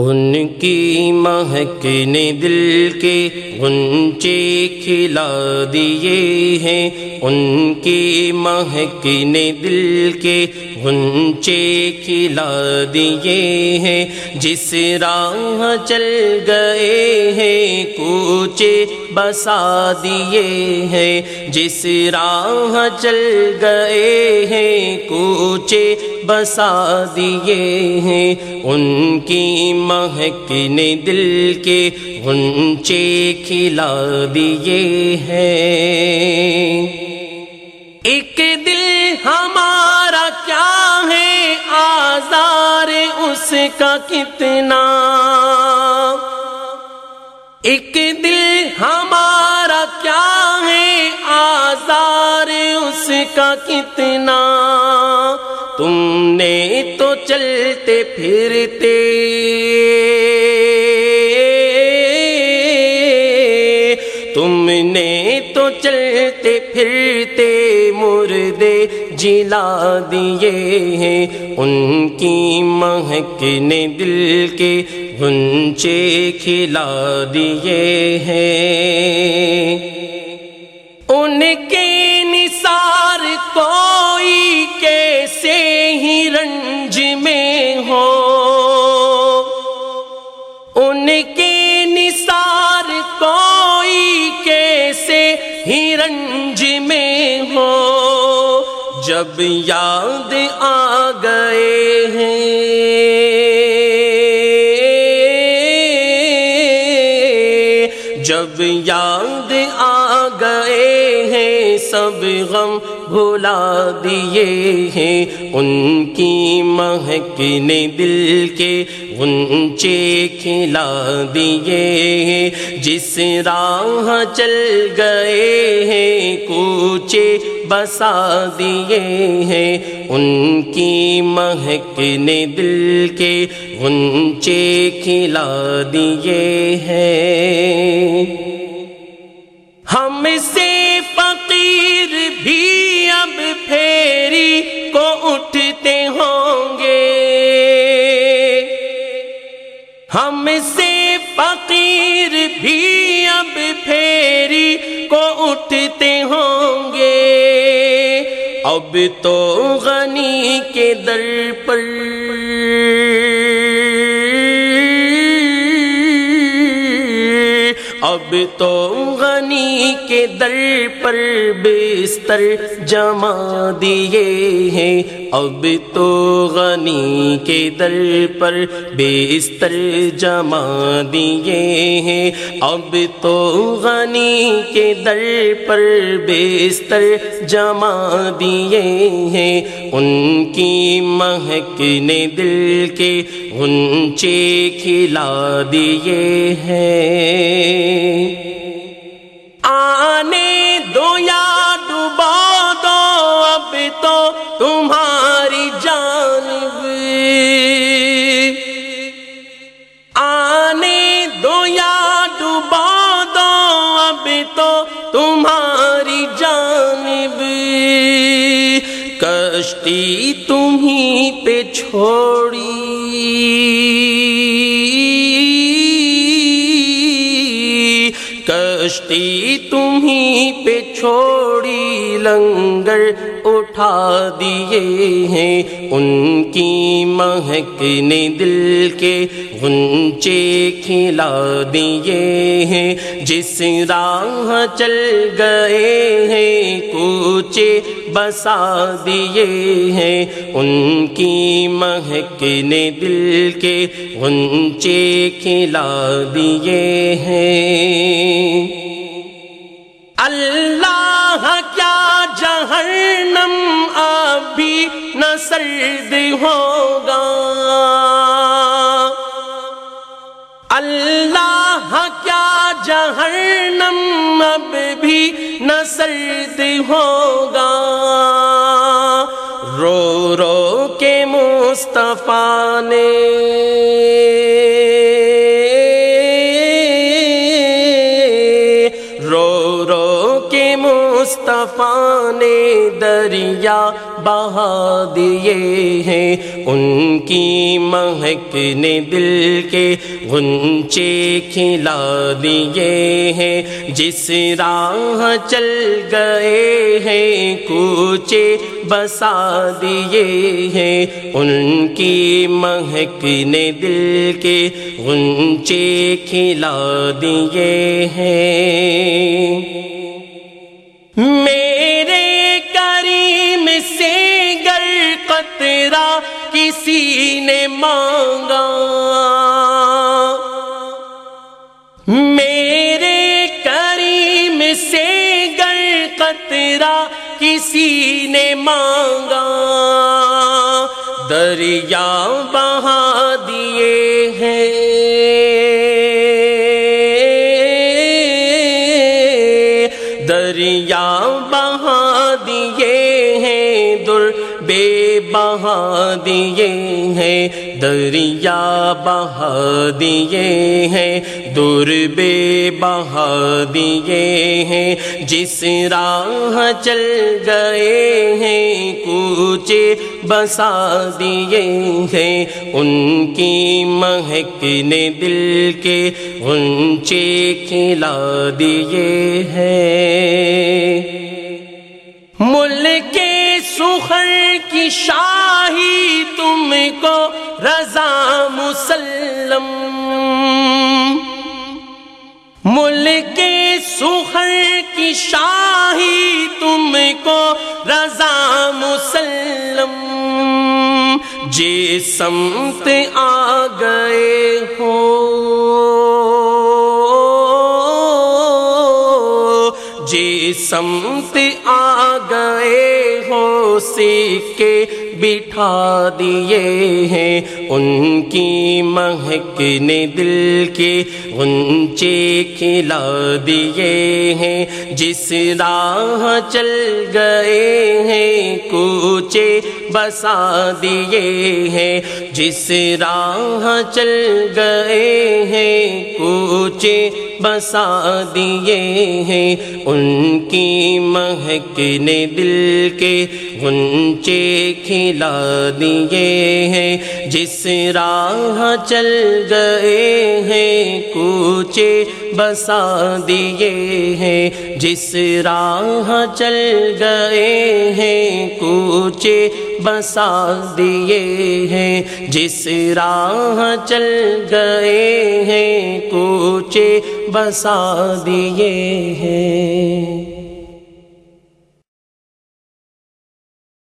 ان کی مہک نے دل کے غنچے کھلا دیے ہیں۔ ان کی مہک نے دل کے غنچے کھلا دیے ہیں۔ جس راہ چل گئے ہیں، کوچے بسا دیے ہیں۔ جس راہ چل گئے ہیں، کوچے بسا دیے ہیں۔ ان کی مہک نے دل کے غنچے کھلا دیے ہیں۔ ایک دل ہمارا کیا ہے؟ آزار اس کا کتنا؟ ایک دل ہمارا کیا ہے؟ آزار اس کا کتنا؟ تم نے تو چلتے پھرتے۔ تم نے تو چلتے پھرتے مردے جلا دیے ہیں۔ ان کی مہک نے دل کے گنچے کھلا دیے ہیں۔ ان کے نثار کوئی کے کیسے ہی رنج میں ہو۔ ان کے نثار کوئی کیسے ہی رنج میں ہو۔ جب یاد آ گئے ہیں۔ جب یاد آ سب غم بھلا دیے ہیں۔ ان کی مہک نے دل کے غنچے کھلا دیے ہیں۔ جس راہ چل گئے ہیں، کوچے بسا دیے ہیں۔ ان کی مہک نے دل کے غنچے کھلا دیے ہیں۔ ہم سے فقیر بھی اب پھیری کو اٹھتے ہوں گے۔ اب تو غنی کے در پر۔ اب تو غنی کے در پر بستر جما دیے ہیں۔ اب تو غنی کے در پر بستر جما دیے ہیں۔ اب تو غنی کے در پر بستر جما دیے ہیں۔ ان کی مہک نے دل کے غنچے کھلا دیے ہیں۔ آنے دو یا چھوڑی۔ کشتی تمہیں پہ چھوڑی لنگر اٹھا دیے ہیں۔ ان کی مہک نے دل کے غنچے کھلا دیے ہیں۔ جس راہ چل گئے ہیں، کوچے بسا دیے ہیں۔ ان کی مہک نے دل کے غنچے کھلا دیے ہیں۔ اللہ کیا جہنم ابھی نہ سرد ہوگا؟ اللہ کیا جہنم اب بھی نہ سرد ہوگا؟ رو رو کے مصطفیٰ نے دریا بہا دیے ہیں۔ ان کی مہک نے دل کے غنچے کھلا دیے ہیں۔ جس راہ چل گئے ہیں، کوچے بسا دیے ہیں۔ ان کی مہک نے دل کے غنچے کھلا دیے ہیں۔ میرے کسی نے مانگا۔ میرے کریم سے گر قطرہ کسی نے مانگا۔ دریا بہا دیے ہیں۔ بہا دیے ہیں، دریا بہا دیے ہیں، دور بے بہا دیے ہیں۔ جس راہ چل گئے ہیں، کوچے بسا دیے ہیں۔ ان کی مہک نے دل کے غنچے کھلا دیے ہیں۔ ملک سخر کی شاہی تم کو رضا مسلم۔ ملک سخر کی شاہی تم کو رضا مسلم۔ جی سمت آ گئے ہو۔ جی سمت آ گئے ہو سکے بٹھا دیے ہیں۔ ان کی مہک نے دل کے غنچے کھلا دیے ہیں۔ جس راہ چل گئے ہیں، کوچے بسا دیے ہیں۔ جس راہ چل گئے ہیں، کوچے بسا دیے ہیں۔ ان کی مہک نے دل کے غنچے کھلا دیے ہیں۔ جس راہ چل گئے ہیں، کوچے بسا دیے ہیں۔ جس راہ چل گئے ہیں، کوچے بسا دیے ہیں۔ جس راہ چل گئے ہیں، کوچے بسا دیے ہیں۔